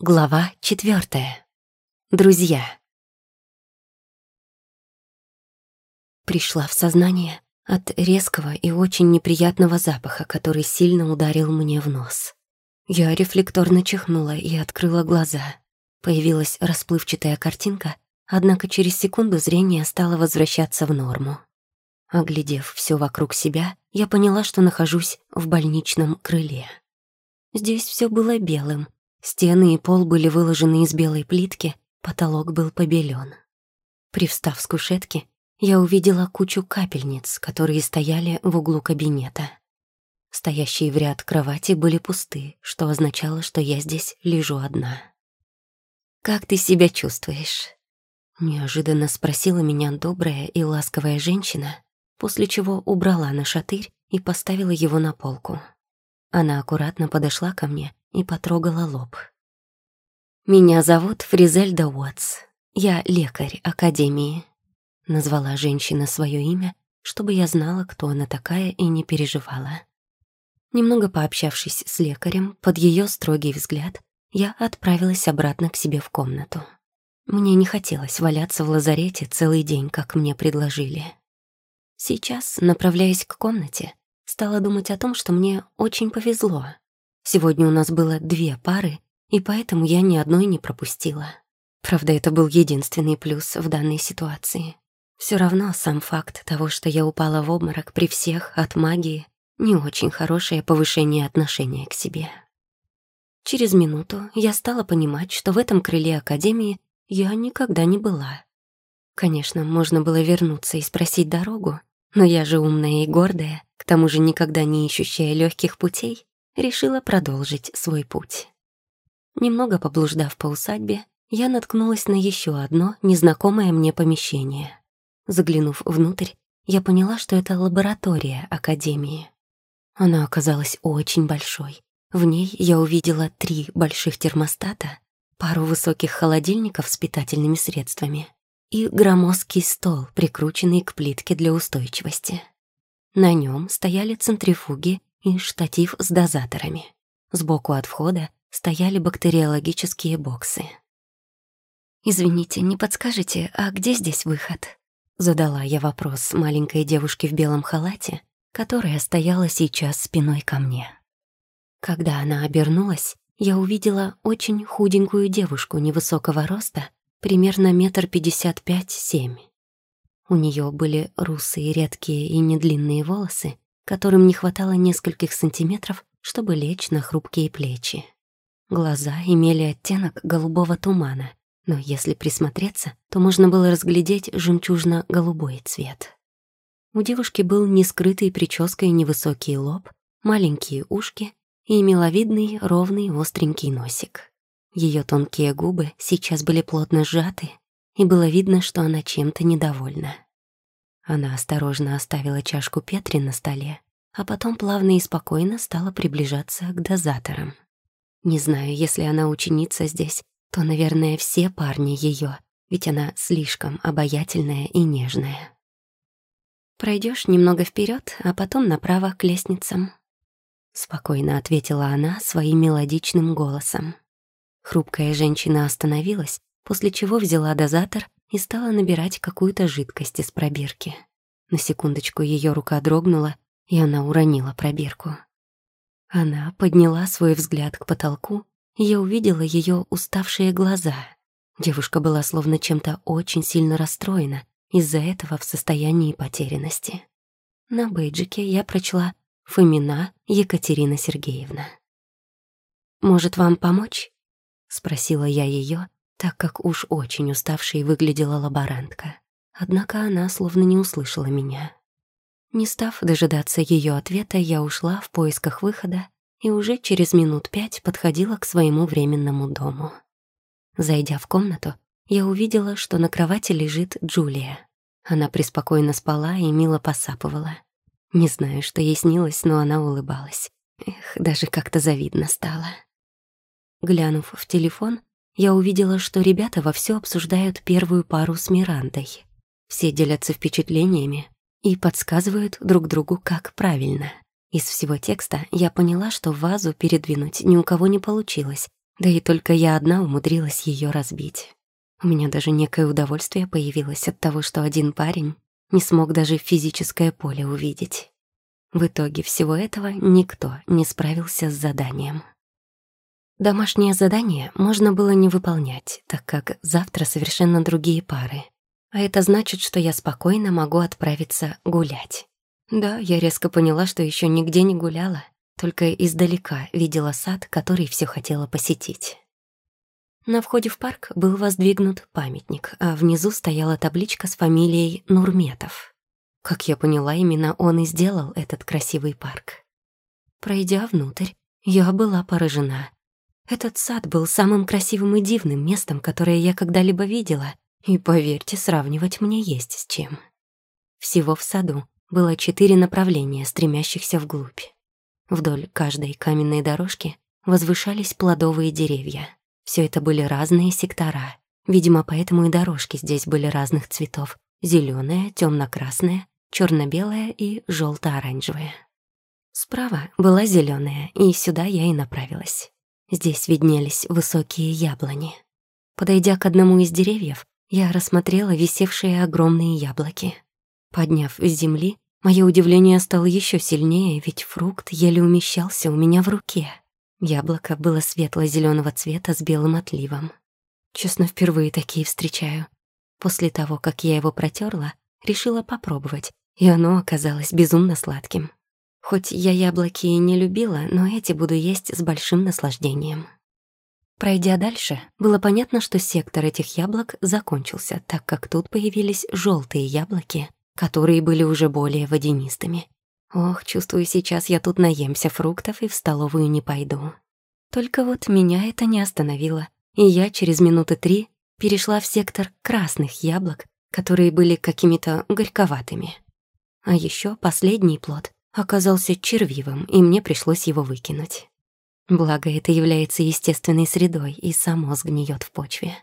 Глава четвертая. Друзья. Пришла в сознание от резкого и очень неприятного запаха, который сильно ударил мне в нос. Я рефлекторно чихнула и открыла глаза. Появилась расплывчатая картинка, однако через секунду зрение стало возвращаться в норму. Оглядев все вокруг себя, я поняла, что нахожусь в больничном крыле. Здесь все было белым — Стены и пол были выложены из белой плитки, потолок был побелен. Привстав с кушетки, я увидела кучу капельниц, которые стояли в углу кабинета. Стоящие в ряд кровати были пусты, что означало, что я здесь лежу одна. «Как ты себя чувствуешь?» Неожиданно спросила меня добрая и ласковая женщина, после чего убрала на шатырь и поставила его на полку. Она аккуратно подошла ко мне и потрогала лоб. «Меня зовут Фризельда Уотс. Я лекарь Академии», — назвала женщина свое имя, чтобы я знала, кто она такая, и не переживала. Немного пообщавшись с лекарем, под ее строгий взгляд, я отправилась обратно к себе в комнату. Мне не хотелось валяться в лазарете целый день, как мне предложили. Сейчас, направляясь к комнате, стала думать о том, что мне очень повезло. Сегодня у нас было две пары, и поэтому я ни одной не пропустила. Правда, это был единственный плюс в данной ситуации. Все равно сам факт того, что я упала в обморок при всех от магии, не очень хорошее повышение отношения к себе. Через минуту я стала понимать, что в этом крыле Академии я никогда не была. Конечно, можно было вернуться и спросить дорогу, но я же умная и гордая, к тому же никогда не ищущая легких путей, решила продолжить свой путь. Немного поблуждав по усадьбе, я наткнулась на еще одно незнакомое мне помещение. Заглянув внутрь, я поняла, что это лаборатория Академии. Она оказалась очень большой. В ней я увидела три больших термостата, пару высоких холодильников с питательными средствами и громоздкий стол, прикрученный к плитке для устойчивости. На нем стояли центрифуги и штатив с дозаторами. Сбоку от входа стояли бактериологические боксы. «Извините, не подскажете, а где здесь выход?» Задала я вопрос маленькой девушке в белом халате, которая стояла сейчас спиной ко мне. Когда она обернулась, я увидела очень худенькую девушку невысокого роста, примерно метр пятьдесят пять-семь. У нее были русые редкие и недлинные волосы, которым не хватало нескольких сантиметров, чтобы лечь на хрупкие плечи. Глаза имели оттенок голубого тумана, но если присмотреться, то можно было разглядеть жемчужно-голубой цвет. У девушки был нескрытый прической невысокий лоб, маленькие ушки и миловидный ровный остренький носик. Ее тонкие губы сейчас были плотно сжаты, и было видно, что она чем-то недовольна. Она осторожно оставила чашку Петри на столе, а потом плавно и спокойно стала приближаться к дозаторам. Не знаю, если она ученица здесь, то, наверное, все парни ее, ведь она слишком обаятельная и нежная. Пройдешь немного вперед, а потом направо к лестницам. Спокойно ответила она своим мелодичным голосом. Хрупкая женщина остановилась, после чего взяла дозатор и стала набирать какую-то жидкость из пробирки. На секундочку ее рука дрогнула, и она уронила пробирку. Она подняла свой взгляд к потолку, и я увидела ее уставшие глаза. Девушка была словно чем-то очень сильно расстроена, из-за этого в состоянии потерянности. На бейджике я прочла «Фомина Екатерина Сергеевна». «Может, вам помочь?» — спросила я ее, так как уж очень уставшей выглядела лаборантка. Однако она словно не услышала меня. Не став дожидаться ее ответа, я ушла в поисках выхода и уже через минут пять подходила к своему временному дому. Зайдя в комнату, я увидела, что на кровати лежит Джулия. Она преспокойно спала и мило посапывала. Не знаю, что ей снилось, но она улыбалась. Эх, даже как-то завидно стало. Глянув в телефон, я увидела, что ребята вовсю обсуждают первую пару с Мирандой. Все делятся впечатлениями и подсказывают друг другу, как правильно. Из всего текста я поняла, что вазу передвинуть ни у кого не получилось, Да и только я одна умудрилась ее разбить. У меня даже некое удовольствие появилось от того, что один парень не смог даже физическое поле увидеть. В итоге всего этого никто не справился с заданием. Домашнее задание можно было не выполнять, так как завтра совершенно другие пары. А это значит, что я спокойно могу отправиться гулять. Да, я резко поняла, что еще нигде не гуляла, только издалека видела сад, который все хотела посетить. На входе в парк был воздвигнут памятник, а внизу стояла табличка с фамилией Нурметов. Как я поняла, именно он и сделал этот красивый парк. Пройдя внутрь, я была поражена. Этот сад был самым красивым и дивным местом, которое я когда-либо видела, и, поверьте, сравнивать мне есть с чем. Всего в саду было четыре направления, стремящихся вглубь. Вдоль каждой каменной дорожки возвышались плодовые деревья. Все это были разные сектора. Видимо, поэтому и дорожки здесь были разных цветов. зеленая, темно-красная, черно белая и желто оранжевая Справа была зеленая, и сюда я и направилась. Здесь виднелись высокие яблони. Подойдя к одному из деревьев, я рассмотрела висевшие огромные яблоки. Подняв с земли, мое удивление стало еще сильнее, ведь фрукт еле умещался у меня в руке. Яблоко было светло зеленого цвета с белым отливом. Честно, впервые такие встречаю. После того, как я его протерла, решила попробовать, и оно оказалось безумно сладким. Хоть я яблоки и не любила, но эти буду есть с большим наслаждением. Пройдя дальше, было понятно, что сектор этих яблок закончился, так как тут появились желтые яблоки, которые были уже более водянистыми. Ох, чувствую, сейчас я тут наемся фруктов и в столовую не пойду. Только вот меня это не остановило, и я через минуты три перешла в сектор красных яблок, которые были какими-то горьковатыми. А еще последний плод оказался червивым, и мне пришлось его выкинуть. Благо, это является естественной средой, и само сгниет в почве.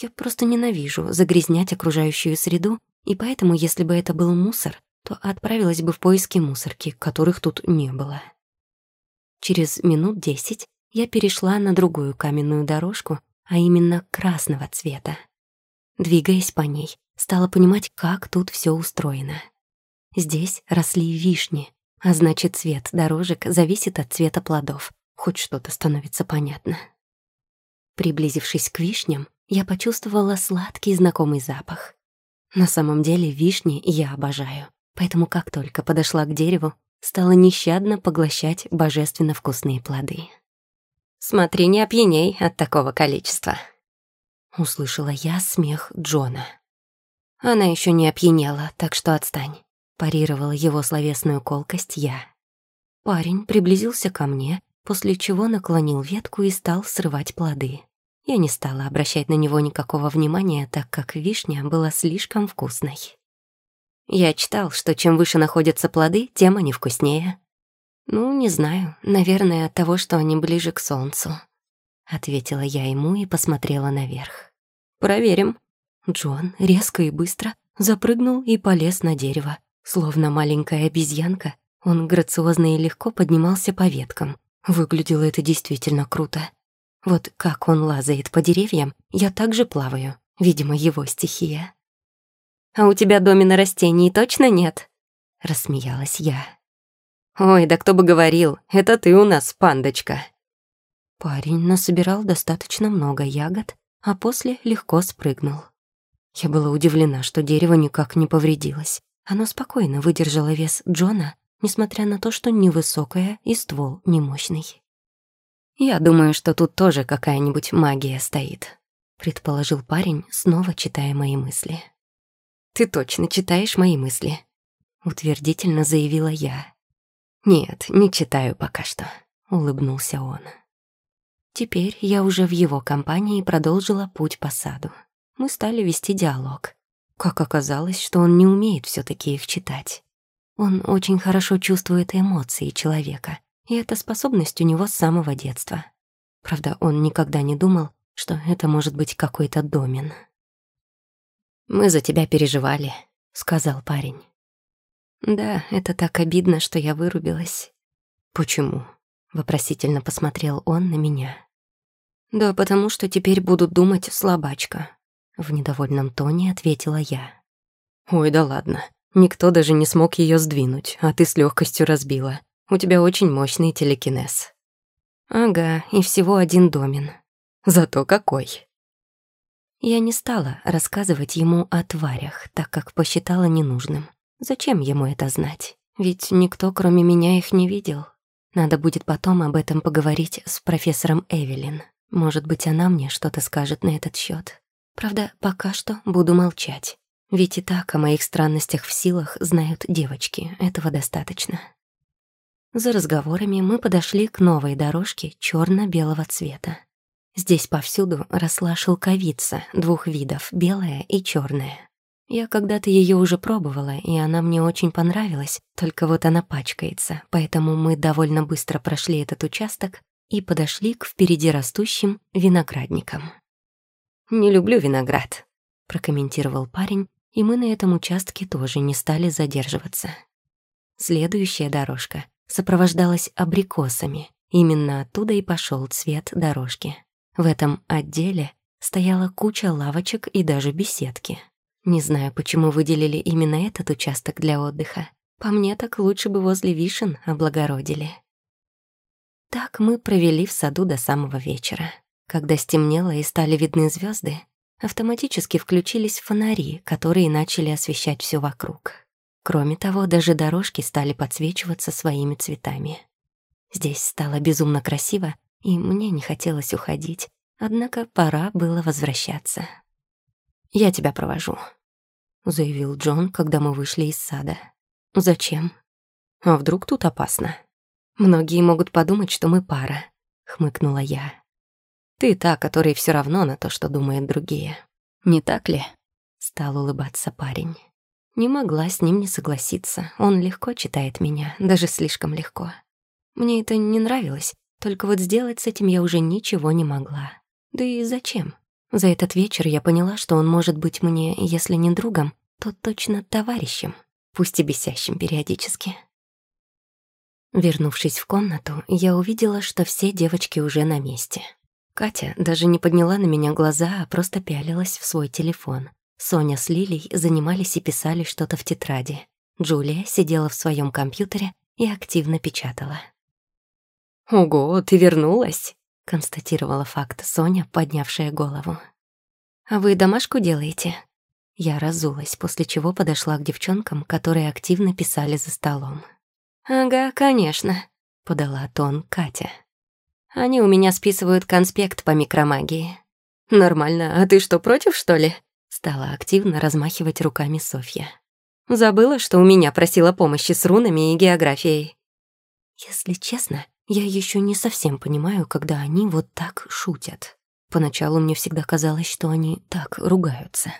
Я просто ненавижу загрязнять окружающую среду, и поэтому, если бы это был мусор, то отправилась бы в поиски мусорки, которых тут не было. Через минут десять я перешла на другую каменную дорожку, а именно красного цвета. Двигаясь по ней, стала понимать, как тут все устроено. Здесь росли вишни, а значит, цвет дорожек зависит от цвета плодов. Хоть что-то становится понятно. Приблизившись к вишням, я почувствовала сладкий знакомый запах. На самом деле вишни я обожаю, поэтому как только подошла к дереву, стала нещадно поглощать божественно вкусные плоды. «Смотри, не опьяней от такого количества», — услышала я смех Джона. Она еще не опьянела, так что отстань парировала его словесную колкость я. Парень приблизился ко мне, после чего наклонил ветку и стал срывать плоды. Я не стала обращать на него никакого внимания, так как вишня была слишком вкусной. Я читал, что чем выше находятся плоды, тем они вкуснее. Ну, не знаю, наверное, от того, что они ближе к солнцу. Ответила я ему и посмотрела наверх. Проверим. Джон резко и быстро запрыгнул и полез на дерево. Словно маленькая обезьянка, он грациозно и легко поднимался по веткам. Выглядело это действительно круто. Вот как он лазает по деревьям, я также плаваю. Видимо, его стихия. «А у тебя домина растений точно нет?» — рассмеялась я. «Ой, да кто бы говорил, это ты у нас, пандочка». Парень насобирал достаточно много ягод, а после легко спрыгнул. Я была удивлена, что дерево никак не повредилось. Оно спокойно выдержало вес Джона, несмотря на то, что невысокое и ствол немощный. «Я думаю, что тут тоже какая-нибудь магия стоит», — предположил парень, снова читая мои мысли. «Ты точно читаешь мои мысли?» — утвердительно заявила я. «Нет, не читаю пока что», — улыбнулся он. Теперь я уже в его компании продолжила путь по саду. Мы стали вести диалог. Как оказалось, что он не умеет все таки их читать. Он очень хорошо чувствует эмоции человека, и эта способность у него с самого детства. Правда, он никогда не думал, что это может быть какой-то домен. «Мы за тебя переживали», — сказал парень. «Да, это так обидно, что я вырубилась». «Почему?» — вопросительно посмотрел он на меня. «Да потому что теперь будут думать слабачка», — в недовольном тоне ответила я. «Ой, да ладно. Никто даже не смог ее сдвинуть, а ты с легкостью разбила. У тебя очень мощный телекинез». «Ага, и всего один домен. Зато какой!» Я не стала рассказывать ему о тварях, так как посчитала ненужным. Зачем ему это знать? Ведь никто, кроме меня, их не видел. Надо будет потом об этом поговорить с профессором Эвелин. Может быть, она мне что-то скажет на этот счет. Правда, пока что буду молчать. Ведь и так о моих странностях в силах знают девочки. Этого достаточно. За разговорами мы подошли к новой дорожке черно белого цвета. Здесь повсюду росла шелковица двух видов, белая и черная. Я когда-то ее уже пробовала, и она мне очень понравилась, только вот она пачкается, поэтому мы довольно быстро прошли этот участок и подошли к впереди растущим виноградникам. «Не люблю виноград», — прокомментировал парень, и мы на этом участке тоже не стали задерживаться. Следующая дорожка сопровождалась абрикосами. Именно оттуда и пошел цвет дорожки. В этом отделе стояла куча лавочек и даже беседки. Не знаю, почему выделили именно этот участок для отдыха. По мне, так лучше бы возле вишен облагородили. Так мы провели в саду до самого вечера. Когда стемнело и стали видны звезды, автоматически включились фонари, которые начали освещать все вокруг. Кроме того, даже дорожки стали подсвечиваться своими цветами. Здесь стало безумно красиво, и мне не хотелось уходить, однако пора было возвращаться. «Я тебя провожу», — заявил Джон, когда мы вышли из сада. «Зачем? А вдруг тут опасно?» «Многие могут подумать, что мы пара», — хмыкнула я. «Ты та, которой все равно на то, что думают другие. Не так ли?» — стал улыбаться парень. Не могла с ним не согласиться. Он легко читает меня, даже слишком легко. Мне это не нравилось, только вот сделать с этим я уже ничего не могла. Да и зачем? За этот вечер я поняла, что он может быть мне, если не другом, то точно товарищем, пусть и бесящим периодически. Вернувшись в комнату, я увидела, что все девочки уже на месте. Катя даже не подняла на меня глаза, а просто пялилась в свой телефон. Соня с Лилей занимались и писали что-то в тетради. Джулия сидела в своем компьютере и активно печатала. «Ого, ты вернулась!» — констатировала факт Соня, поднявшая голову. «А вы домашку делаете?» Я разулась, после чего подошла к девчонкам, которые активно писали за столом. «Ага, конечно», — подала тон Катя. «Они у меня списывают конспект по микромагии». «Нормально, а ты что, против, что ли?» Стала активно размахивать руками Софья. «Забыла, что у меня просила помощи с рунами и географией». «Если честно, я еще не совсем понимаю, когда они вот так шутят. Поначалу мне всегда казалось, что они так ругаются.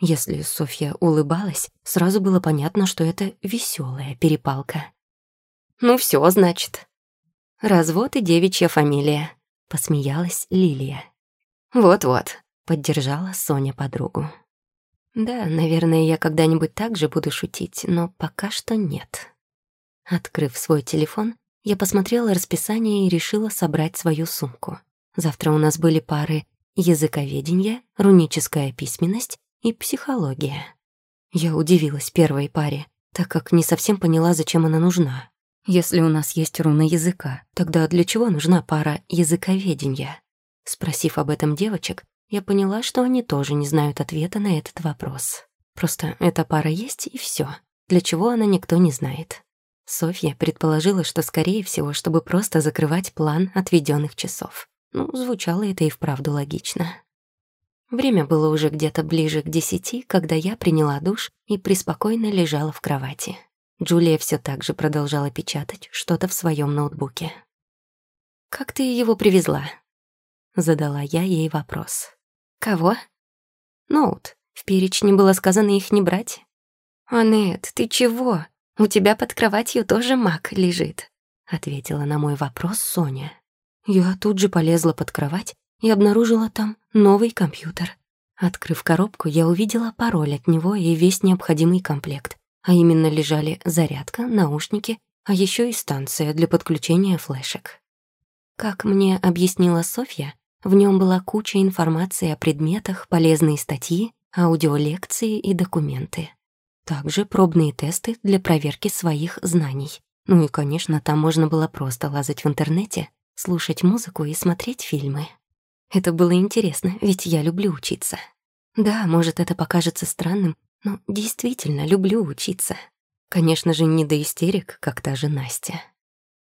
Если Софья улыбалась, сразу было понятно, что это веселая перепалка. «Ну все, значит». «Развод и девичья фамилия», — посмеялась Лилия. «Вот-вот», — поддержала Соня подругу. «Да, наверное, я когда-нибудь так же буду шутить, но пока что нет». Открыв свой телефон, я посмотрела расписание и решила собрать свою сумку. Завтра у нас были пары языковедение, руническая письменность и психология. Я удивилась первой паре, так как не совсем поняла, зачем она нужна. Если у нас есть руна языка, тогда для чего нужна пара языковедения? Спросив об этом девочек, я поняла, что они тоже не знают ответа на этот вопрос. Просто эта пара есть и все. Для чего она никто не знает. Софья предположила, что, скорее всего, чтобы просто закрывать план отведенных часов. Ну, звучало это и вправду логично. Время было уже где-то ближе к десяти, когда я приняла душ и преспокойно лежала в кровати. Джулия все так же продолжала печатать что-то в своем ноутбуке. «Как ты его привезла?» Задала я ей вопрос. «Кого?» «Ноут. В перечне было сказано их не брать». «Анет, ты чего? У тебя под кроватью тоже маг лежит», ответила на мой вопрос Соня. Я тут же полезла под кровать и обнаружила там новый компьютер. Открыв коробку, я увидела пароль от него и весь необходимый комплект а именно лежали зарядка, наушники, а еще и станция для подключения флешек. Как мне объяснила Софья, В нем была куча информации о предметах, полезные статьи, аудиолекции и документы. Также пробные тесты для проверки своих знаний. Ну и, конечно, там можно было просто лазать в интернете, слушать музыку и смотреть фильмы. Это было интересно, ведь я люблю учиться. Да, может, это покажется странным, но действительно люблю учиться. Конечно же, не до истерик, как та же Настя.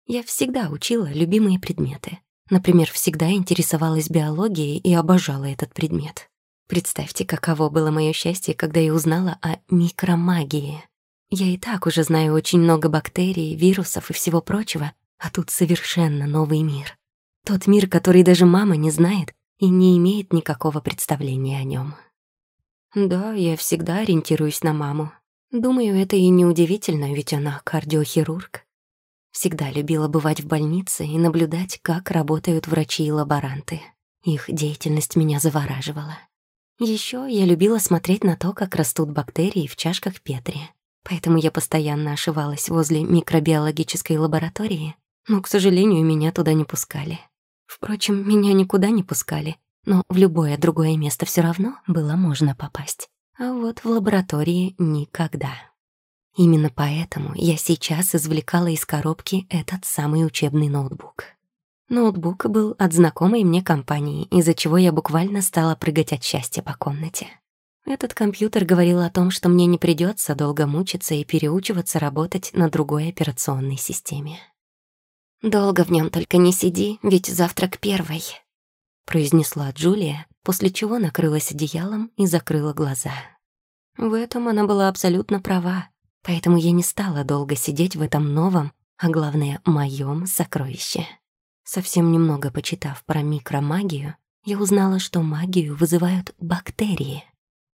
Я всегда учила любимые предметы. Например, всегда интересовалась биологией и обожала этот предмет. Представьте, каково было мое счастье, когда я узнала о микромагии. Я и так уже знаю очень много бактерий, вирусов и всего прочего, а тут совершенно новый мир. Тот мир, который даже мама не знает и не имеет никакого представления о нем. Да, я всегда ориентируюсь на маму. Думаю, это и неудивительно, ведь она кардиохирург. Всегда любила бывать в больнице и наблюдать, как работают врачи и лаборанты. Их деятельность меня завораживала. Еще я любила смотреть на то, как растут бактерии в чашках Петри. Поэтому я постоянно ошивалась возле микробиологической лаборатории, но, к сожалению, меня туда не пускали. Впрочем, меня никуда не пускали, но в любое другое место все равно было можно попасть. А вот в лаборатории никогда. Именно поэтому я сейчас извлекала из коробки этот самый учебный ноутбук. Ноутбук был от знакомой мне компании, из-за чего я буквально стала прыгать от счастья по комнате. Этот компьютер говорил о том, что мне не придется долго мучиться и переучиваться работать на другой операционной системе. «Долго в нем только не сиди, ведь завтрак первый», — произнесла Джулия, после чего накрылась одеялом и закрыла глаза. В этом она была абсолютно права. Поэтому я не стала долго сидеть в этом новом, а главное, моем сокровище. Совсем немного почитав про микромагию, я узнала, что магию вызывают бактерии.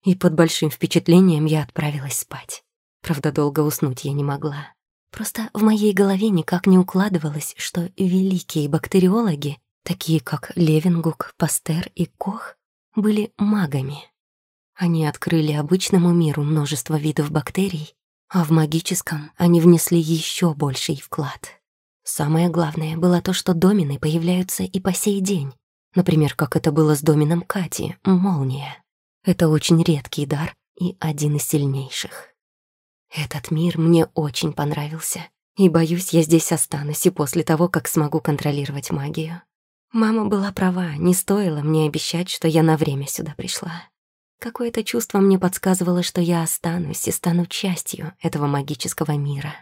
И под большим впечатлением я отправилась спать. Правда, долго уснуть я не могла. Просто в моей голове никак не укладывалось, что великие бактериологи, такие как Левингук, Пастер и Кох, были магами. Они открыли обычному миру множество видов бактерий а в магическом они внесли еще больший вклад. Самое главное было то, что домины появляются и по сей день. Например, как это было с домином Кати, молния. Это очень редкий дар и один из сильнейших. Этот мир мне очень понравился, и, боюсь, я здесь останусь и после того, как смогу контролировать магию. Мама была права, не стоило мне обещать, что я на время сюда пришла. Какое-то чувство мне подсказывало, что я останусь и стану частью этого магического мира.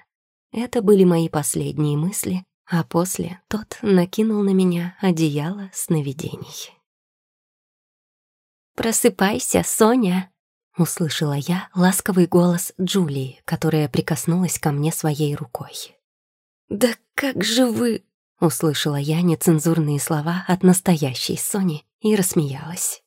Это были мои последние мысли, а после тот накинул на меня одеяло сновидений. «Просыпайся, Соня!» — услышала я ласковый голос Джулии, которая прикоснулась ко мне своей рукой. «Да как же вы...» — услышала я нецензурные слова от настоящей Сони и рассмеялась.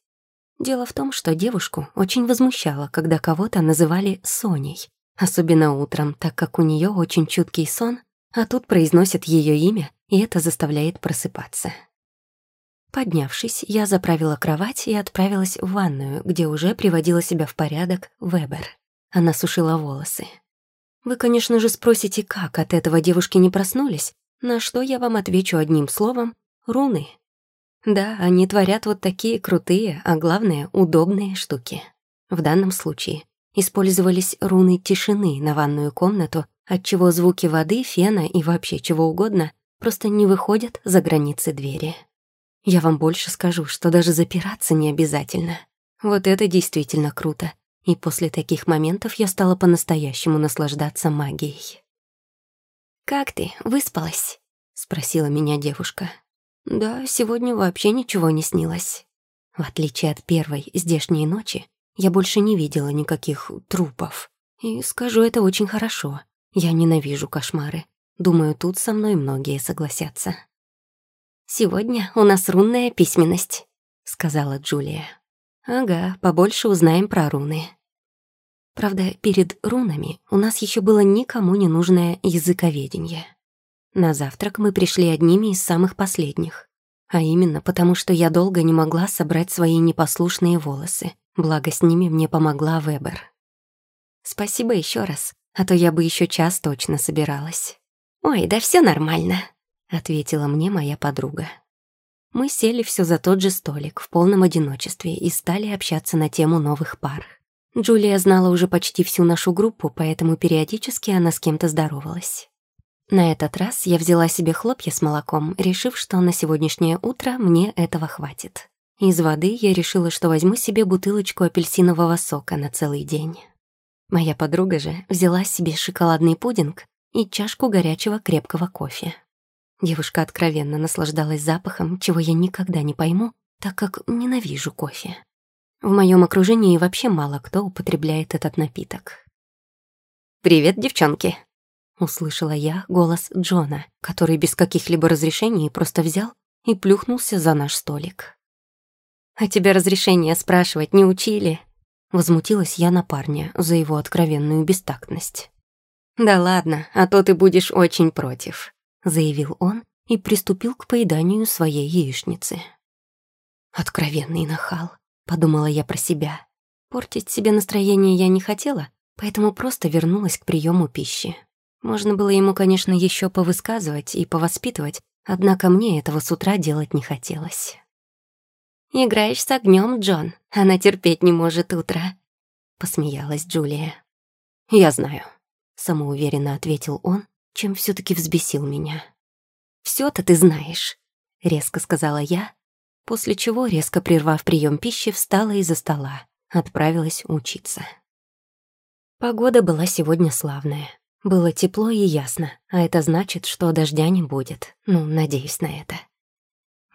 Дело в том, что девушку очень возмущало, когда кого-то называли Соней, особенно утром, так как у нее очень чуткий сон, а тут произносят ее имя, и это заставляет просыпаться. Поднявшись, я заправила кровать и отправилась в ванную, где уже приводила себя в порядок Вебер. Она сушила волосы. Вы, конечно же, спросите, как от этого девушки не проснулись, на что я вам отвечу одним словом — руны. Да, они творят вот такие крутые, а главное, удобные штуки. В данном случае использовались руны тишины на ванную комнату, отчего звуки воды, фена и вообще чего угодно просто не выходят за границы двери. Я вам больше скажу, что даже запираться не обязательно. Вот это действительно круто. И после таких моментов я стала по-настоящему наслаждаться магией. «Как ты, выспалась?» — спросила меня девушка. Да, сегодня вообще ничего не снилось. В отличие от первой здешней ночи, я больше не видела никаких трупов. И скажу это очень хорошо. Я ненавижу кошмары. Думаю, тут со мной многие согласятся. «Сегодня у нас рунная письменность», — сказала Джулия. «Ага, побольше узнаем про руны». Правда, перед рунами у нас еще было никому не нужное языковедение. На завтрак мы пришли одними из самых последних. А именно потому, что я долго не могла собрать свои непослушные волосы. Благо, с ними мне помогла Вебер. Спасибо еще раз, а то я бы еще час точно собиралась. «Ой, да все нормально», — ответила мне моя подруга. Мы сели все за тот же столик в полном одиночестве и стали общаться на тему новых пар. Джулия знала уже почти всю нашу группу, поэтому периодически она с кем-то здоровалась. На этот раз я взяла себе хлопья с молоком, решив, что на сегодняшнее утро мне этого хватит. Из воды я решила, что возьму себе бутылочку апельсинового сока на целый день. Моя подруга же взяла себе шоколадный пудинг и чашку горячего крепкого кофе. Девушка откровенно наслаждалась запахом, чего я никогда не пойму, так как ненавижу кофе. В моем окружении вообще мало кто употребляет этот напиток. «Привет, девчонки!» — услышала я голос Джона, который без каких-либо разрешений просто взял и плюхнулся за наш столик. «А тебя разрешения спрашивать не учили?» Возмутилась я на парня за его откровенную бестактность. «Да ладно, а то ты будешь очень против», — заявил он и приступил к поеданию своей яичницы. «Откровенный нахал», — подумала я про себя. Портить себе настроение я не хотела, поэтому просто вернулась к приему пищи. Можно было ему, конечно, еще повысказывать и повоспитывать, однако мне этого с утра делать не хотелось. «Играешь с огнем, Джон. Она терпеть не может утро», — посмеялась Джулия. «Я знаю», — самоуверенно ответил он, чем все таки взбесил меня. все то ты знаешь», — резко сказала я, после чего, резко прервав прием пищи, встала из-за стола, отправилась учиться. Погода была сегодня славная. Было тепло и ясно, а это значит, что дождя не будет. Ну, надеюсь на это.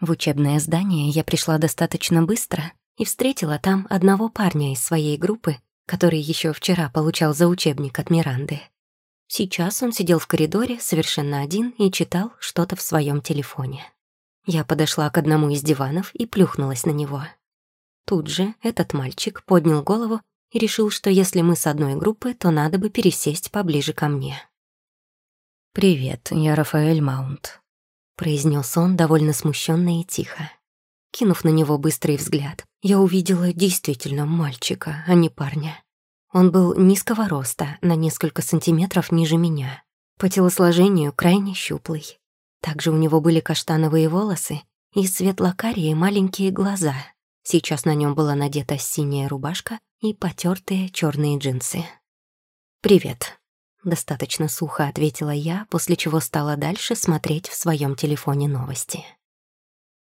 В учебное здание я пришла достаточно быстро и встретила там одного парня из своей группы, который еще вчера получал за учебник от Миранды. Сейчас он сидел в коридоре совершенно один и читал что-то в своем телефоне. Я подошла к одному из диванов и плюхнулась на него. Тут же этот мальчик поднял голову и решил, что если мы с одной группы, то надо бы пересесть поближе ко мне. «Привет, я Рафаэль Маунт», произнес он довольно смущенно и тихо. Кинув на него быстрый взгляд, я увидела действительно мальчика, а не парня. Он был низкого роста, на несколько сантиметров ниже меня. По телосложению крайне щуплый. Также у него были каштановые волосы и светло-карие маленькие глаза. Сейчас на нем была надета синяя рубашка и потертые черные джинсы. «Привет», Достаточно сухо ответила я, после чего стала дальше смотреть в своем телефоне новости.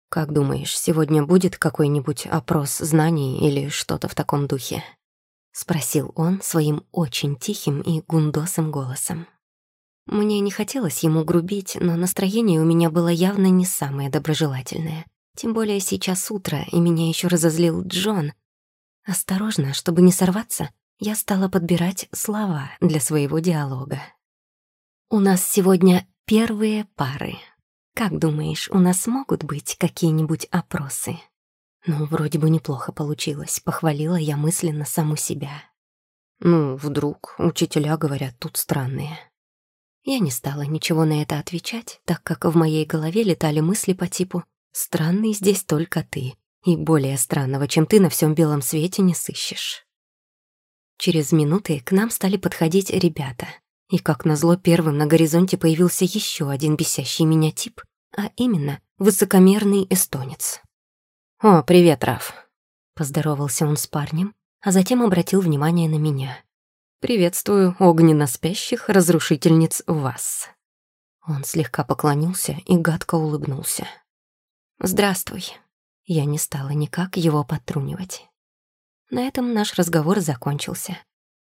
«Как думаешь, сегодня будет какой-нибудь опрос знаний или что-то в таком духе?» — спросил он своим очень тихим и гундосым голосом. Мне не хотелось ему грубить, но настроение у меня было явно не самое доброжелательное. Тем более сейчас утро, и меня еще разозлил Джон. Осторожно, чтобы не сорваться, я стала подбирать слова для своего диалога. «У нас сегодня первые пары. Как думаешь, у нас могут быть какие-нибудь опросы?» Ну, вроде бы неплохо получилось, похвалила я мысленно саму себя. Ну, вдруг, учителя говорят, тут странные. Я не стала ничего на это отвечать, так как в моей голове летали мысли по типу «Странный здесь только ты, и более странного, чем ты на всем белом свете не сыщешь». Через минуты к нам стали подходить ребята. И как назло первым на горизонте появился еще один бесящий меня тип, а именно высокомерный эстонец. «О, привет, Раф», — поздоровался он с парнем, а затем обратил внимание на меня. «Приветствую огненно спящих разрушительниц вас». Он слегка поклонился и гадко улыбнулся. «Здравствуй». Я не стала никак его подтрунивать. На этом наш разговор закончился.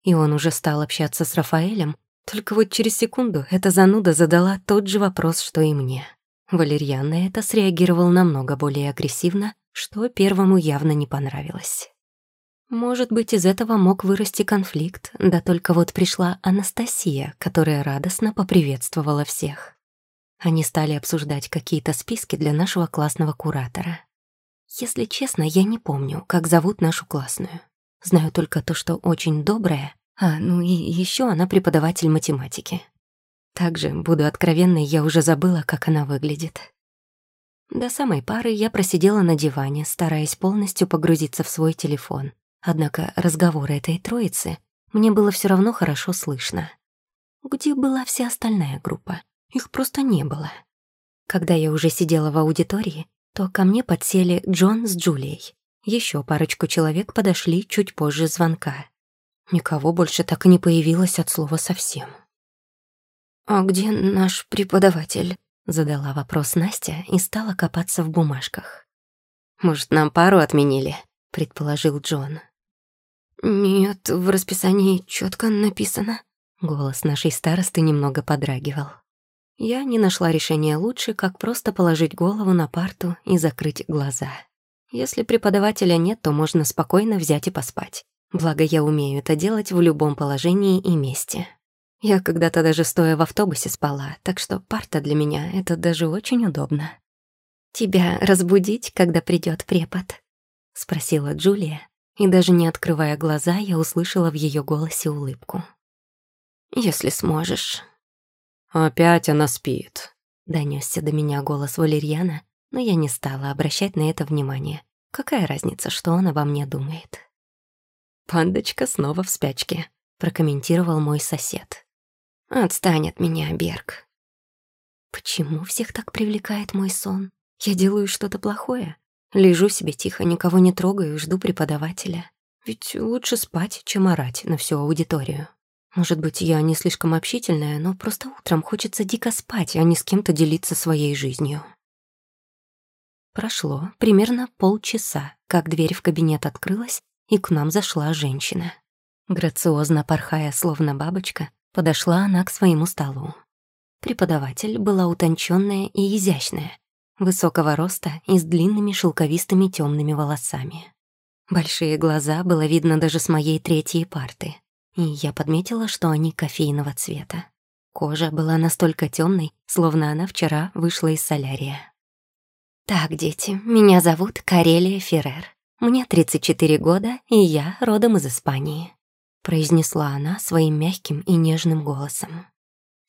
И он уже стал общаться с Рафаэлем, только вот через секунду эта зануда задала тот же вопрос, что и мне. Валерьян на это среагировал намного более агрессивно, что первому явно не понравилось. Может быть, из этого мог вырасти конфликт, да только вот пришла Анастасия, которая радостно поприветствовала всех. Они стали обсуждать какие-то списки для нашего классного куратора. Если честно, я не помню, как зовут нашу классную. Знаю только то, что очень добрая, а, ну и еще она преподаватель математики. Также, буду откровенной, я уже забыла, как она выглядит. До самой пары я просидела на диване, стараясь полностью погрузиться в свой телефон. Однако разговоры этой троицы мне было все равно хорошо слышно. Где была вся остальная группа? Их просто не было. Когда я уже сидела в аудитории, то ко мне подсели Джон с Джулией. Еще парочку человек подошли чуть позже звонка. Никого больше так и не появилось от слова совсем. «А где наш преподаватель?» — задала вопрос Настя и стала копаться в бумажках. «Может, нам пару отменили?» — предположил Джон. «Нет, в расписании четко написано». Голос нашей старосты немного подрагивал. Я не нашла решения лучше, как просто положить голову на парту и закрыть глаза. Если преподавателя нет, то можно спокойно взять и поспать. Благо, я умею это делать в любом положении и месте. Я когда-то даже стоя в автобусе спала, так что парта для меня — это даже очень удобно. «Тебя разбудить, когда придет препод?» — спросила Джулия, и даже не открывая глаза, я услышала в ее голосе улыбку. «Если сможешь». «Опять она спит», — донесся до меня голос Валерьяна, но я не стала обращать на это внимание. Какая разница, что он обо мне думает? «Пандочка снова в спячке», — прокомментировал мой сосед. «Отстань от меня, Берг». «Почему всех так привлекает мой сон? Я делаю что-то плохое? Лежу себе тихо, никого не трогаю и жду преподавателя. Ведь лучше спать, чем орать на всю аудиторию. Может быть, я не слишком общительная, но просто утром хочется дико спать, а не с кем-то делиться своей жизнью». Прошло примерно полчаса, как дверь в кабинет открылась, и к нам зашла женщина. Грациозно порхая, словно бабочка, подошла она к своему столу. Преподаватель была утонченная и изящная, высокого роста и с длинными шелковистыми темными волосами. Большие глаза было видно даже с моей третьей парты, и я подметила, что они кофейного цвета. Кожа была настолько темной, словно она вчера вышла из солярия. «Так, дети, меня зовут Карелия Феррер. Мне 34 года, и я родом из Испании», — произнесла она своим мягким и нежным голосом.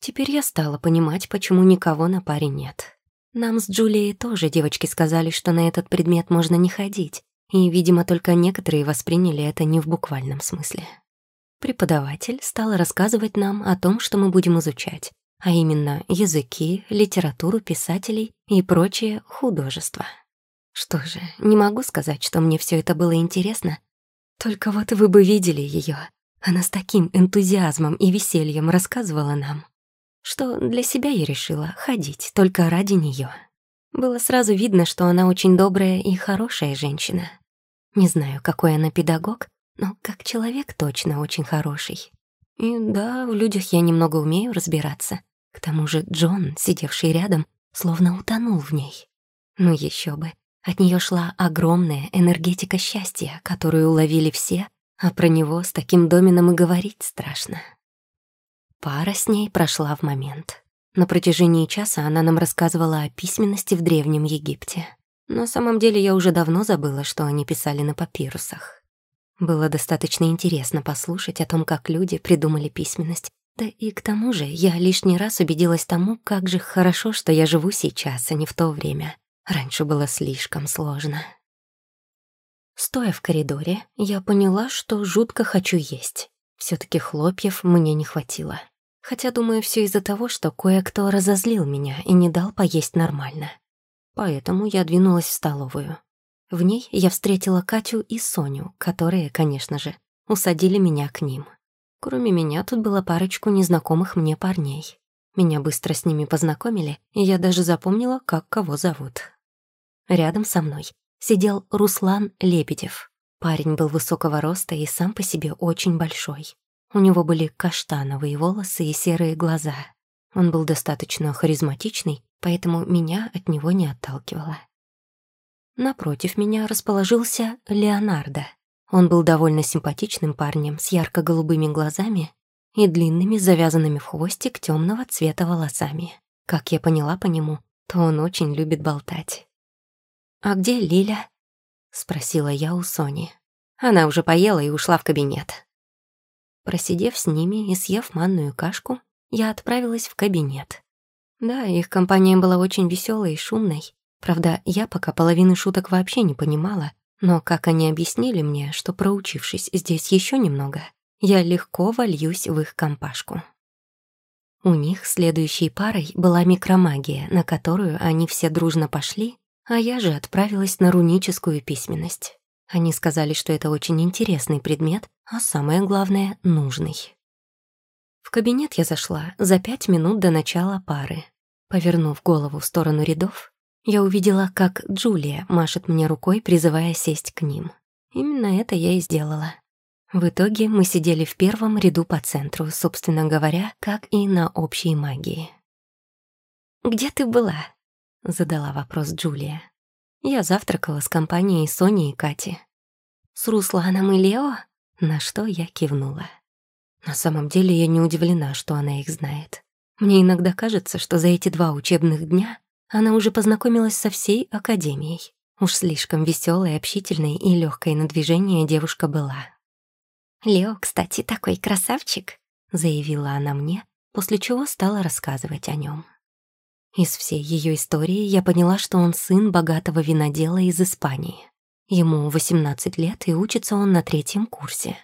Теперь я стала понимать, почему никого на паре нет. Нам с Джулией тоже девочки сказали, что на этот предмет можно не ходить, и, видимо, только некоторые восприняли это не в буквальном смысле. Преподаватель стал рассказывать нам о том, что мы будем изучать, а именно языки, литературу писателей и прочее художество. Что же, не могу сказать, что мне все это было интересно. Только вот вы бы видели ее. Она с таким энтузиазмом и весельем рассказывала нам, что для себя я решила ходить только ради нее. Было сразу видно, что она очень добрая и хорошая женщина. Не знаю, какой она педагог, но как человек точно очень хороший. И да, в людях я немного умею разбираться. К тому же Джон, сидевший рядом, словно утонул в ней. Ну еще бы. От нее шла огромная энергетика счастья, которую уловили все, а про него с таким домином и говорить страшно. Пара с ней прошла в момент. На протяжении часа она нам рассказывала о письменности в Древнем Египте. На самом деле я уже давно забыла, что они писали на папирусах. Было достаточно интересно послушать о том, как люди придумали письменность, да и к тому же я лишний раз убедилась тому, как же хорошо, что я живу сейчас, а не в то время. Раньше было слишком сложно. Стоя в коридоре, я поняла, что жутко хочу есть. все таки хлопьев мне не хватило. Хотя, думаю, все из-за того, что кое-кто разозлил меня и не дал поесть нормально. Поэтому я двинулась в столовую. В ней я встретила Катю и Соню, которые, конечно же, усадили меня к ним. Кроме меня тут было парочку незнакомых мне парней. Меня быстро с ними познакомили, и я даже запомнила, как кого зовут. Рядом со мной сидел Руслан Лебедев. Парень был высокого роста и сам по себе очень большой. У него были каштановые волосы и серые глаза. Он был достаточно харизматичный, поэтому меня от него не отталкивало. Напротив меня расположился Леонардо — он был довольно симпатичным парнем с ярко-голубыми глазами и длинными, завязанными в хвостик темного цвета волосами. Как я поняла по нему, то он очень любит болтать. «А где Лиля?» — спросила я у Сони. Она уже поела и ушла в кабинет. Просидев с ними и съев манную кашку, я отправилась в кабинет. Да, их компания была очень веселой и шумной. Правда, я пока половины шуток вообще не понимала, но как они объяснили мне, что проучившись здесь еще немного, я легко вольюсь в их компашку. У них следующей парой была микромагия, на которую они все дружно пошли, а я же отправилась на руническую письменность. Они сказали, что это очень интересный предмет, а самое главное — нужный. В кабинет я зашла за пять минут до начала пары. Повернув голову в сторону рядов, я увидела, как Джулия машет мне рукой, призывая сесть к ним. Именно это я и сделала. В итоге мы сидели в первом ряду по центру, собственно говоря, как и на общей магии. «Где ты была?» — задала вопрос Джулия. Я завтракала с компанией Сони и Кати. «С Русланом и Лео?» На что я кивнула. На самом деле я не удивлена, что она их знает. Мне иногда кажется, что за эти два учебных дня она уже познакомилась со всей академией. Уж слишком веселой, общительной и легкой на движение девушка была. «Лео, кстати, такой красавчик», — заявила она мне, после чего стала рассказывать о нем. Из всей ее истории я поняла, что он сын богатого винодела из Испании. Ему 18 лет, и учится он на третьем курсе.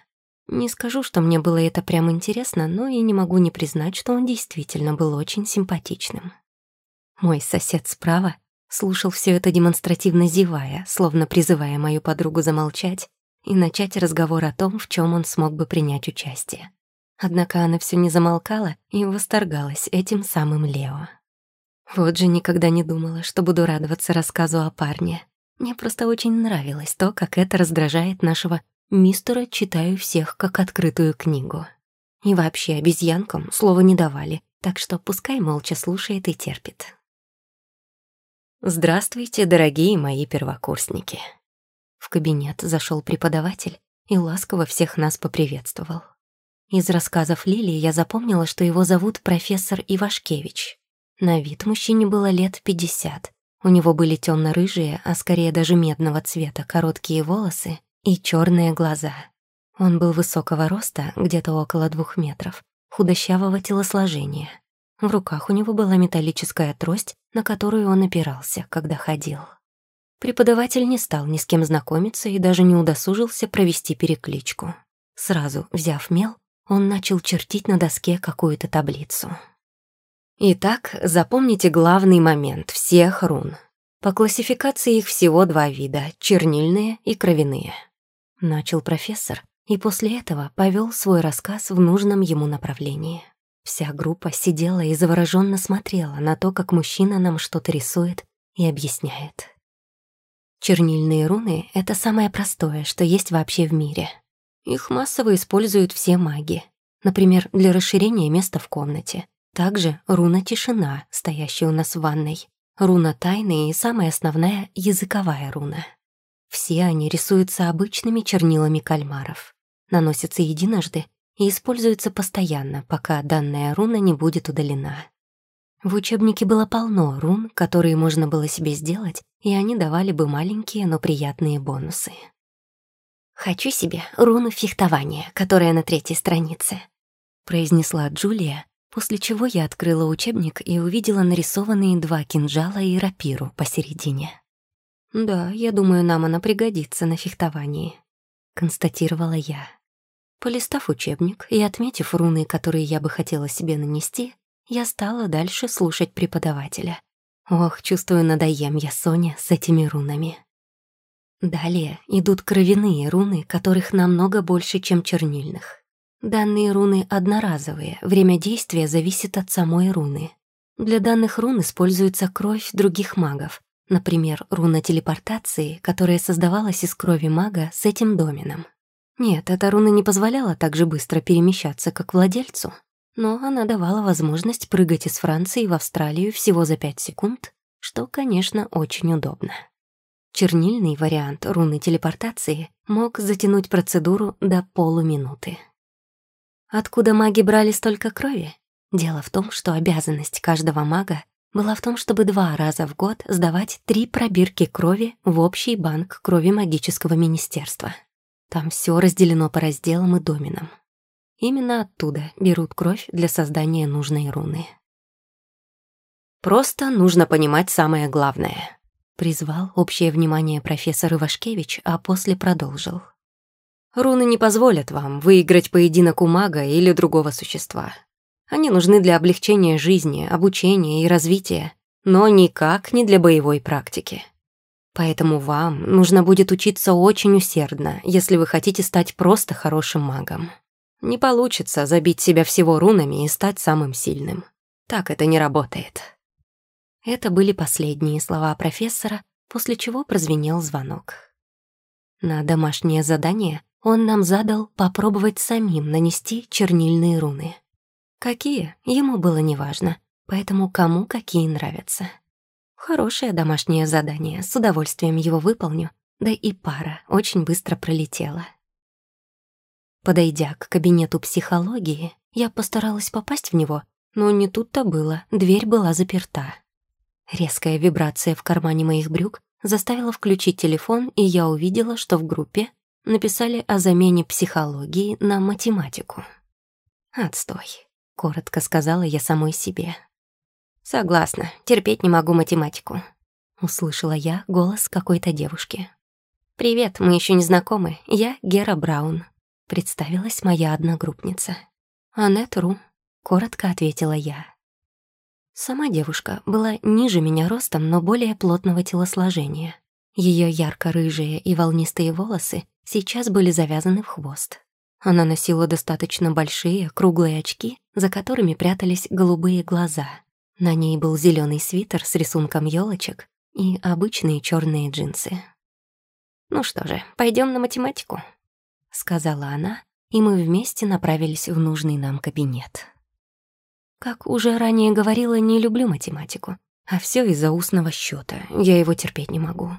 Не скажу, что мне было это прямо интересно, но и не могу не признать, что он действительно был очень симпатичным. Мой сосед справа слушал все это демонстративно зевая, словно призывая мою подругу замолчать и начать разговор о том, в чем он смог бы принять участие. Однако она все не замолкала и восторгалась этим самым Лео. Вот же никогда не думала, что буду радоваться рассказу о парне. Мне просто очень нравилось то, как это раздражает нашего мистера «читаю всех как открытую книгу». И вообще обезьянкам слова не давали, так что пускай молча слушает и терпит. Здравствуйте, дорогие мои первокурсники. В кабинет зашел преподаватель и ласково всех нас поприветствовал. Из рассказов Лилии я запомнила, что его зовут профессор Ивашкевич. На вид мужчине было лет пятьдесят. У него были темно рыжие а скорее даже медного цвета, короткие волосы и черные глаза. Он был высокого роста, где-то около двух метров, худощавого телосложения. В руках у него была металлическая трость, на которую он опирался, когда ходил. Преподаватель не стал ни с кем знакомиться и даже не удосужился провести перекличку. Сразу, взяв мел, он начал чертить на доске какую-то таблицу. Итак, запомните главный момент всех рун. По классификации их всего два вида — чернильные и кровяные. Начал профессор, и после этого повел свой рассказ в нужном ему направлении. Вся группа сидела и завороженно смотрела на то, как мужчина нам что-то рисует и объясняет. Чернильные руны — это самое простое, что есть вообще в мире. Их массово используют все маги. Например, для расширения места в комнате. Также руна «Тишина», стоящая у нас в ванной. Руна «Тайны» и самая основная — языковая руна. Все они рисуются обычными чернилами кальмаров. Наносятся единожды и используются постоянно, пока данная руна не будет удалена. В учебнике было полно рун, которые можно было себе сделать, и они давали бы маленькие, но приятные бонусы. «Хочу себе руну фехтования, которая на третьей странице», произнесла Джулия, после чего я открыла учебник и увидела нарисованные два кинжала и рапиру посередине. «Да, я думаю, нам она пригодится на фехтовании», — констатировала я. Полистав учебник и отметив руны, которые я бы хотела себе нанести, я стала дальше слушать преподавателя. Ох, чувствую, надоем я Соня с этими рунами. Далее идут кровяные руны, которых намного больше, чем чернильных. Данные руны одноразовые, время действия зависит от самой руны. Для данных рун используется кровь других магов, например, руна телепортации, которая создавалась из крови мага с этим доменом. Нет, эта руна не позволяла так же быстро перемещаться, как владельцу, но она давала возможность прыгать из Франции в Австралию всего за 5 секунд, что, конечно, очень удобно. Чернильный вариант руны телепортации мог затянуть процедуру до полуминуты. Откуда маги брали столько крови? Дело в том, что обязанность каждого мага была в том, чтобы два раза в год сдавать три пробирки крови в общий банк крови магического министерства. Там все разделено по разделам и доменам. Именно оттуда берут кровь для создания нужной руны. «Просто нужно понимать самое главное», — призвал общее внимание профессор Ивашкевич, а после продолжил. «Руны не позволят вам выиграть поединок у мага или другого существа. Они нужны для облегчения жизни, обучения и развития, но никак не для боевой практики. Поэтому вам нужно будет учиться очень усердно, если вы хотите стать просто хорошим магом. Не получится забить себя всего рунами и стать самым сильным. Так это не работает. Это были последние слова профессора, после чего прозвенел звонок. На домашнее задание он нам задал попробовать самим нанести чернильные руны. Какие, ему было неважно, поэтому кому какие нравятся. Хорошее домашнее задание, с удовольствием его выполню, да и пара очень быстро пролетела. Подойдя к кабинету психологии, я постаралась попасть в него, но не тут-то было, дверь была заперта. Резкая вибрация в кармане моих брюк заставила включить телефон, и я увидела, что в группе написали о замене психологии на математику. «Отстой», — коротко сказала я самой себе. «Согласна, терпеть не могу математику», — услышала я голос какой-то девушки. «Привет, мы еще не знакомы, я Гера Браун», — представилась моя одногруппница. «Аннет Ру», — коротко ответила я. Сама девушка была ниже меня ростом, но более плотного телосложения. Ее ярко-рыжие и волнистые волосы сейчас были завязаны в хвост. Она носила достаточно большие, круглые очки, за которыми прятались голубые глаза — на ней был зеленый свитер с рисунком елочек и обычные черные джинсы. «Ну что же, пойдем на математику», — сказала она, и мы вместе направились в нужный нам кабинет. Как уже ранее говорила, не люблю математику, а все из-за устного счета. Я его терпеть не могу.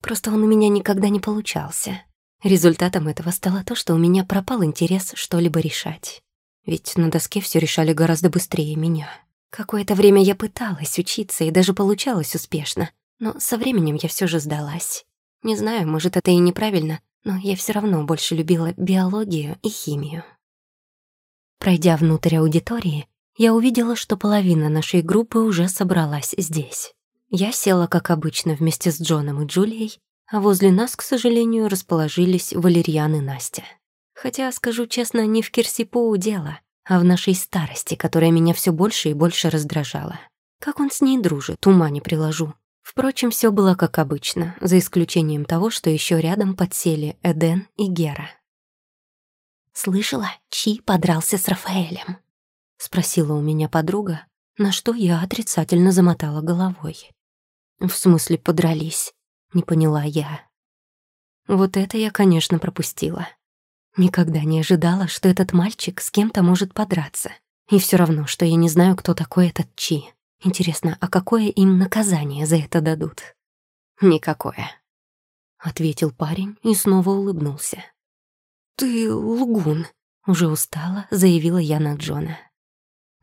Просто он у меня никогда не получался. Результатом этого стало то, что у меня пропал интерес что-либо решать. Ведь на доске все решали гораздо быстрее меня. Какое-то время я пыталась учиться и даже получалось успешно, но со временем я все же сдалась. Не знаю, может, это и неправильно, но я все равно больше любила биологию и химию. Пройдя внутрь аудитории, я увидела, что половина нашей группы уже собралась здесь. Я села, как обычно, вместе с Джоном и Джулией, а возле нас, к сожалению, расположились Валерьян и Настя. Хотя, скажу честно, не в Кирсипоу дело а в нашей старости, которая меня все больше и больше раздражала. Как он с ней дружит, ума не приложу. Впрочем, все было как обычно, за исключением того, что еще рядом подсели Эден и Гера. «Слышала, Чи подрался с Рафаэлем?» — спросила у меня подруга, на что я отрицательно замотала головой. «В смысле подрались?» — не поняла я. Вот это я, конечно, пропустила. Никогда не ожидала, что этот мальчик с кем-то может подраться. И все равно, что я не знаю, кто такой этот Чи. Интересно, а какое им наказание за это дадут? Никакое. Ответил парень и снова улыбнулся. «Ты лгун», — уже устала, заявила я на Джона.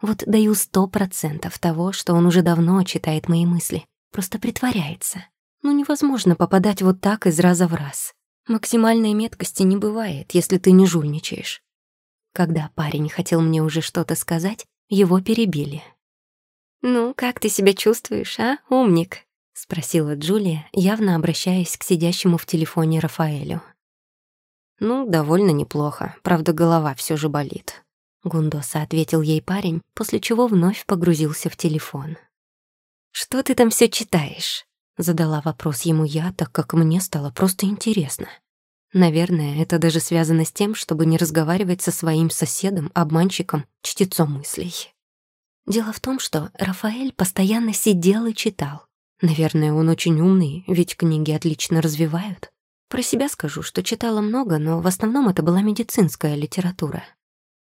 Вот даю сто процентов того, что он уже давно читает мои мысли, просто притворяется. Ну невозможно попадать вот так из раза в раз. Максимальной меткости не бывает, если ты не жульничаешь. Когда парень хотел мне уже что-то сказать, его перебили. «Ну, как ты себя чувствуешь, а, умник?» — спросила Джулия, явно обращаясь к сидящему в телефоне Рафаэлю. «Ну, довольно неплохо, правда, голова все же болит», — Гундоса ответил ей парень, после чего вновь погрузился в телефон. «Что ты там все читаешь?» Задала вопрос ему я, так как мне стало просто интересно. Наверное, это даже связано с тем, чтобы не разговаривать со своим соседом, обманщиком, чтецом мыслей. Дело в том, что Рафаэль постоянно сидел и читал. Наверное, он очень умный, ведь книги отлично развивают. Про себя скажу, что читала много, но в основном это была медицинская литература.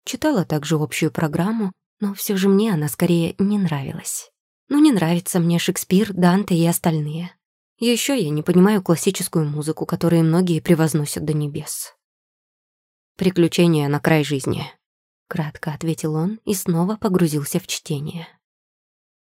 Читала также общую программу, но все же мне она скорее не нравилась. Ну, не нравится мне Шекспир, Данте и остальные. Еще я не понимаю классическую музыку, которую многие превозносят до небес. «Приключения на край жизни», — кратко ответил он и снова погрузился в чтение.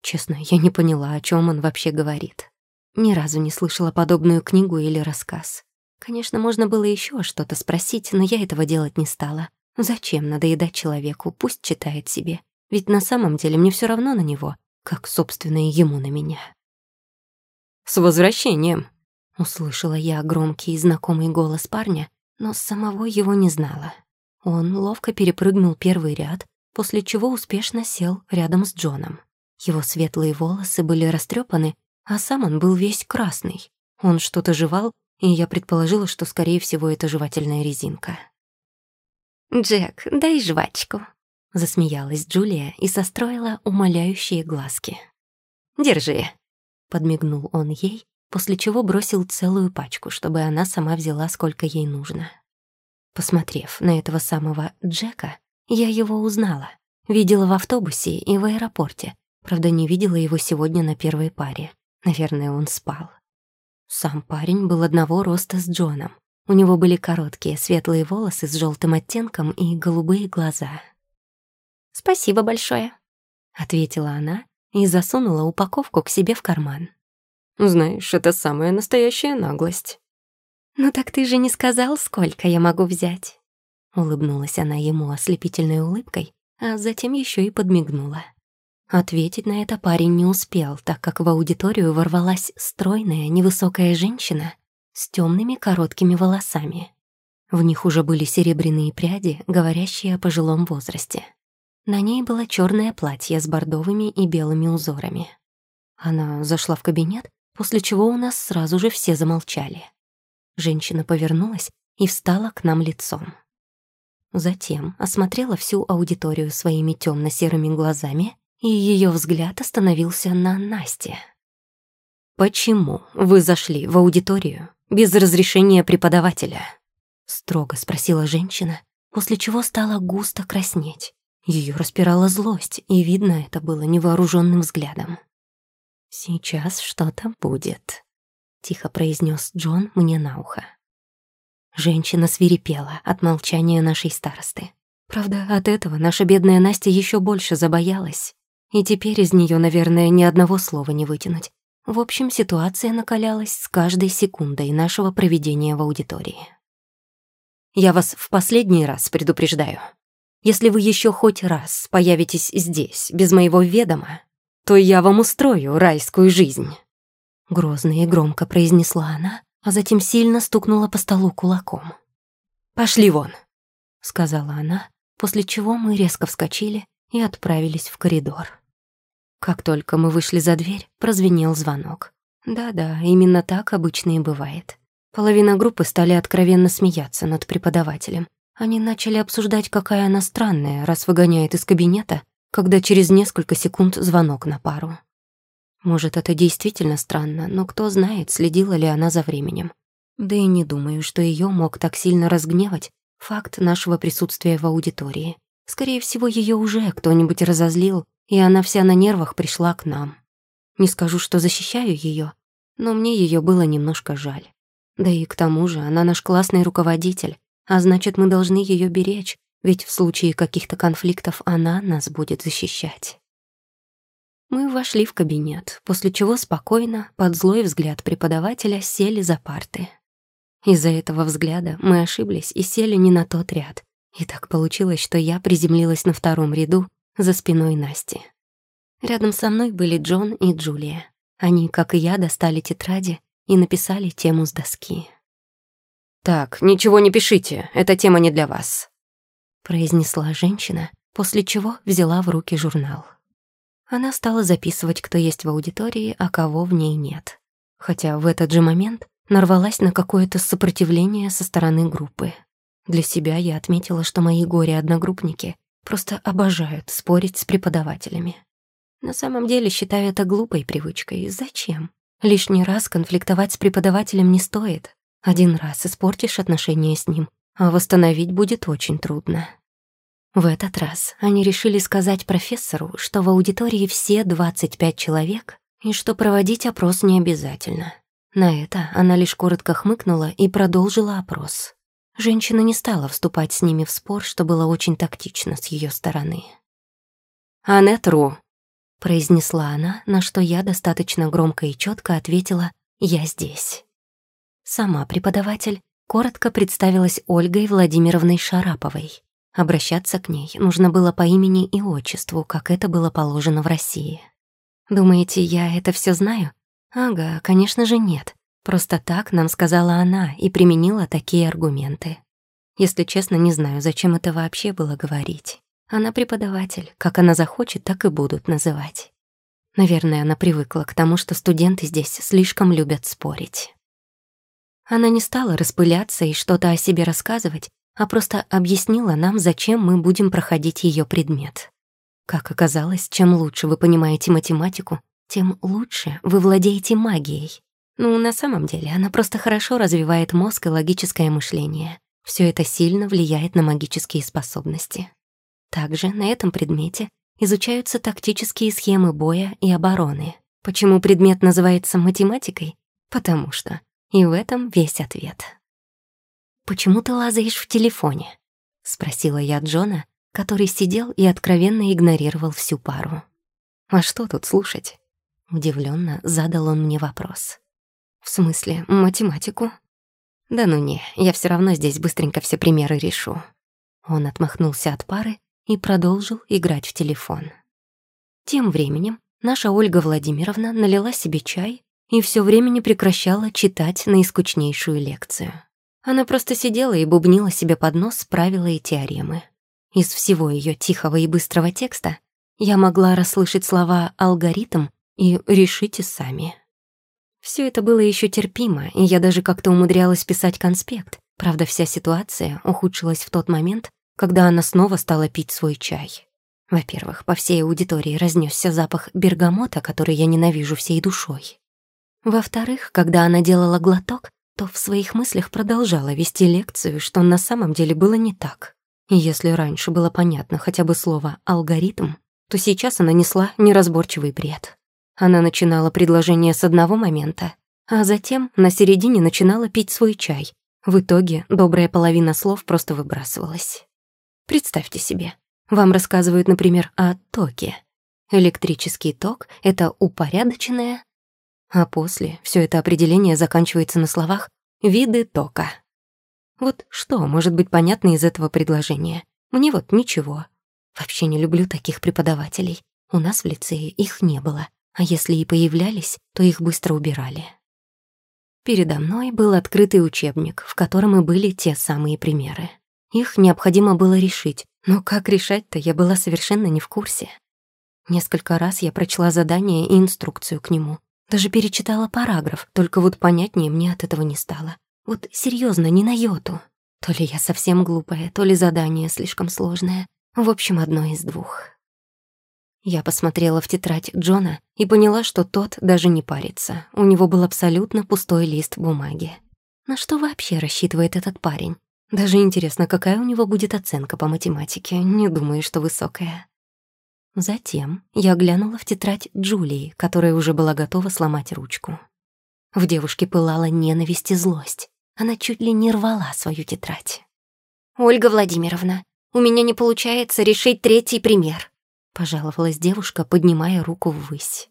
Честно, я не поняла, о чем он вообще говорит. Ни разу не слышала подобную книгу или рассказ. Конечно, можно было еще что-то спросить, но я этого делать не стала. Зачем надоедать человеку, пусть читает себе. Ведь на самом деле мне все равно на него, как, собственно, и ему на меня. «С возвращением!» — услышала я громкий и знакомый голос парня, но самого его не знала. Он ловко перепрыгнул первый ряд, после чего успешно сел рядом с Джоном. Его светлые волосы были растрепаны, а сам он был весь красный. Он что-то жевал, и я предположила, что, скорее всего, это жевательная резинка. «Джек, дай жвачку», — засмеялась Джулия и состроила умоляющие глазки. «Держи», — подмигнул он ей, после чего бросил целую пачку, чтобы она сама взяла, сколько ей нужно. Посмотрев на этого самого Джека, я его узнала. Видела в автобусе и в аэропорте. Правда, не видела его сегодня на первой паре. Наверное, он спал. Сам парень был одного роста с Джоном. У него были короткие светлые волосы с желтым оттенком и голубые глаза. «Спасибо большое», — ответила она и засунула упаковку к себе в карман. «Знаешь, это самая настоящая наглость». «Ну так ты же не сказал, сколько я могу взять?» Улыбнулась она ему ослепительной улыбкой, а затем еще и подмигнула. Ответить на это парень не успел, так как в аудиторию ворвалась стройная, невысокая женщина с темными короткими волосами. В них уже были серебряные пряди, говорящие о пожилом возрасте. На ней было черное платье с бордовыми и белыми узорами. Она зашла в кабинет, после чего у нас сразу же все замолчали. Женщина повернулась и встала к нам лицом. Затем осмотрела всю аудиторию своими темно серыми глазами и ее взгляд остановился на Насте. «Почему вы зашли в аудиторию без разрешения преподавателя?» — строго спросила женщина, после чего стала густо краснеть. Ее распирала злость, и видно это было невооруженным взглядом. «Сейчас что-то будет», — тихо произнес Джон мне на ухо. Женщина свирепела от молчания нашей старосты. Правда, от этого наша бедная Настя еще больше забоялась и теперь из нее, наверное, ни одного слова не вытянуть. В общем, ситуация накалялась с каждой секундой нашего проведения в аудитории. Я вас в последний раз предупреждаю. Если вы еще хоть раз появитесь здесь без моего ведома, то я вам устрою райскую жизнь. Грозно и громко произнесла она, а затем сильно стукнула по столу кулаком. «Пошли вон», — сказала она, после чего мы резко вскочили и отправились в коридор. Как только мы вышли за дверь, прозвенел звонок. Да-да, именно так обычно и бывает. Половина группы стали откровенно смеяться над преподавателем. Они начали обсуждать, какая она странная, раз выгоняет из кабинета, когда через несколько секунд звонок на пару. Может, это действительно странно, но кто знает, следила ли она за временем. Да и не думаю, что ее мог так сильно разгневать факт нашего присутствия в аудитории. Скорее всего, ее уже кто-нибудь разозлил, и она вся на нервах пришла к нам. Не скажу, что защищаю ее, но мне ее было немножко жаль. Да и к тому же она наш классный руководитель, а значит, мы должны ее беречь, ведь в случае каких-то конфликтов она нас будет защищать. Мы вошли в кабинет, после чего спокойно, под злой взгляд преподавателя, сели за парты. Из-за этого взгляда мы ошиблись и сели не на тот ряд. И так получилось, что я приземлилась на втором ряду, за спиной Насти. Рядом со мной были Джон и Джулия. Они, как и я, достали тетради и написали тему с доски. «Так, ничего не пишите, эта тема не для вас», — произнесла женщина, после чего взяла в руки журнал. Она стала записывать, кто есть в аудитории, а кого в ней нет. Хотя в этот же момент нарвалась на какое-то сопротивление со стороны группы. Для себя я отметила, что мои горе-одногруппники Просто обожают спорить с преподавателями. На самом деле считаю это глупой привычкой. Зачем? Лишний раз конфликтовать с преподавателем не стоит. Один раз испортишь отношения с ним, а восстановить будет очень трудно. В этот раз они решили сказать профессору, что в аудитории все 25 человек и что проводить опрос не обязательно. На это она лишь коротко хмыкнула и продолжила опрос. Женщина не стала вступать с ними в спор, что было очень тактично с ее стороны. «Аннет Ру», — произнесла она, на что я достаточно громко и четко ответила «Я здесь». Сама преподаватель коротко представилась Ольгой Владимировной Шараповой. Обращаться к ней нужно было по имени и отчеству, как это было положено в России. Думаете, я это все знаю? Ага, конечно же нет. Просто так нам сказала она и применила такие аргументы. Если честно, не знаю, зачем это вообще было говорить. Она преподаватель, как она захочет, так и будут называть. Наверное, она привыкла к тому, что студенты здесь слишком любят спорить. Она не стала распыляться и что-то о себе рассказывать, а просто объяснила нам, зачем мы будем проходить ее предмет. Как оказалось, чем лучше вы понимаете математику, тем лучше вы владеете магией. Ну, на самом деле, она просто хорошо развивает мозг и логическое мышление. Все это сильно влияет на магические способности. Также на этом предмете изучаются тактические схемы боя и обороны. Почему предмет называется математикой? Потому что. И в этом весь ответ. «Почему ты лазаешь в телефоне?» — спросила я Джона, который сидел и откровенно игнорировал всю пару. «А что тут слушать?» Удивленно задал он мне вопрос. «В смысле, математику?» «Да ну не, я все равно здесь быстренько все примеры решу». Он отмахнулся от пары и продолжил играть в телефон. Тем временем наша Ольга Владимировна налила себе чай и все время не прекращала читать наискучнейшую лекцию. Она просто сидела и бубнила себе под нос правила и теоремы. Из всего ее тихого и быстрого текста я могла расслышать слова «алгоритм» и «решите сами». Все это было еще терпимо, и я даже как-то умудрялась писать конспект. Правда, вся ситуация ухудшилась в тот момент, когда она снова стала пить свой чай. Во-первых, по всей аудитории разнесся запах бергамота, который я ненавижу всей душой. Во-вторых, когда она делала глоток, то в своих мыслях продолжала вести лекцию, что на самом деле было не так. И если раньше было понятно хотя бы слово «алгоритм», то сейчас она несла неразборчивый бред. Она начинала предложение с одного момента, а затем на середине начинала пить свой чай. В итоге добрая половина слов просто выбрасывалась. Представьте себе, вам рассказывают, например, о токе. Электрический ток — это упорядоченное... А после все это определение заканчивается на словах «виды тока». Вот что может быть понятно из этого предложения? Мне вот ничего. Вообще не люблю таких преподавателей. У нас в лицее их не было, а если и появлялись, то их быстро убирали. Передо мной был открытый учебник, в котором и были те самые примеры. Их необходимо было решить, но как решать-то, я была совершенно не в курсе. Несколько раз я прочла задание и инструкцию к нему. Даже перечитала параграф, только вот понятнее мне от этого не стало. Вот серьезно, не на йоту. То ли я совсем глупая, то ли задание слишком сложное. В общем, одно из двух. Я посмотрела в тетрадь Джона и поняла, что тот даже не парится. У него был абсолютно пустой лист бумаги. На что вообще рассчитывает этот парень? Даже интересно, какая у него будет оценка по математике. Не думаю, что высокая. Затем я глянула в тетрадь Джулии, которая уже была готова сломать ручку. В девушке пылала ненависть и злость. Она чуть ли не рвала свою тетрадь. «Ольга Владимировна, у меня не получается решить третий пример», — пожаловалась девушка, поднимая руку ввысь.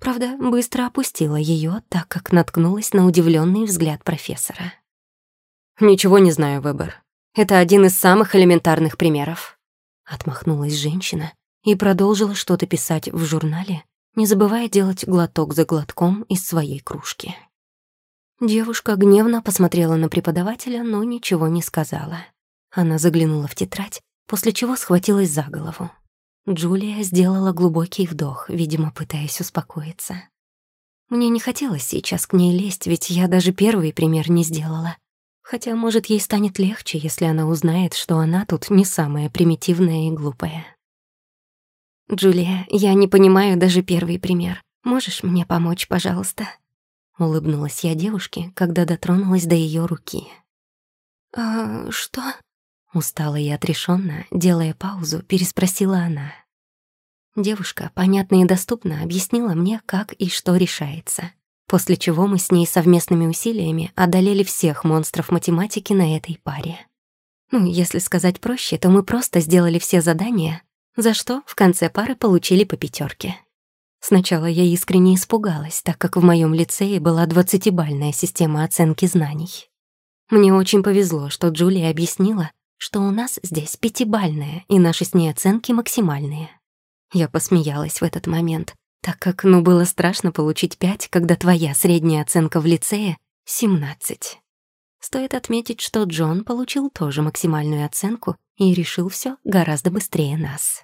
Правда, быстро опустила ее, так как наткнулась на удивленный взгляд профессора. «Ничего не знаю, Вебер. Это один из самых элементарных примеров». Отмахнулась женщина и продолжила что-то писать в журнале, не забывая делать глоток за глотком из своей кружки. Девушка гневно посмотрела на преподавателя, но ничего не сказала. Она заглянула в тетрадь, после чего схватилась за голову. Джулия сделала глубокий вдох, видимо, пытаясь успокоиться. Мне не хотелось сейчас к ней лезть, ведь я даже первый пример не сделала. Хотя, может, ей станет легче, если она узнает, что она тут не самая примитивная и глупая. «Джулия, я не понимаю даже первый пример. Можешь мне помочь, пожалуйста?» Улыбнулась я девушке, когда дотронулась до ее руки. «А что?» Устала и отрешенно, делая паузу, переспросила она. Девушка, понятно и доступно, объяснила мне, как и что решается после чего мы с ней совместными усилиями одолели всех монстров математики на этой паре. Ну, если сказать проще, то мы просто сделали все задания, за что в конце пары получили по пятерке. Сначала я искренне испугалась, так как в моем лицее была двадцатибальная система оценки знаний. Мне очень повезло, что Джулия объяснила, что у нас здесь пятибальная, и наши с ней оценки максимальные. Я посмеялась в этот момент, так как, ну, было страшно получить пять, когда твоя средняя оценка в лицее — семнадцать. Стоит отметить, что Джон получил тоже максимальную оценку и решил все гораздо быстрее нас.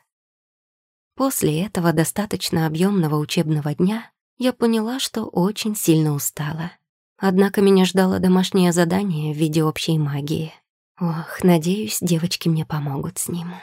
После этого достаточно объемного учебного дня я поняла, что очень сильно устала. Однако меня ждало домашнее задание в виде общей магии. Ох, надеюсь, девочки мне помогут с ним.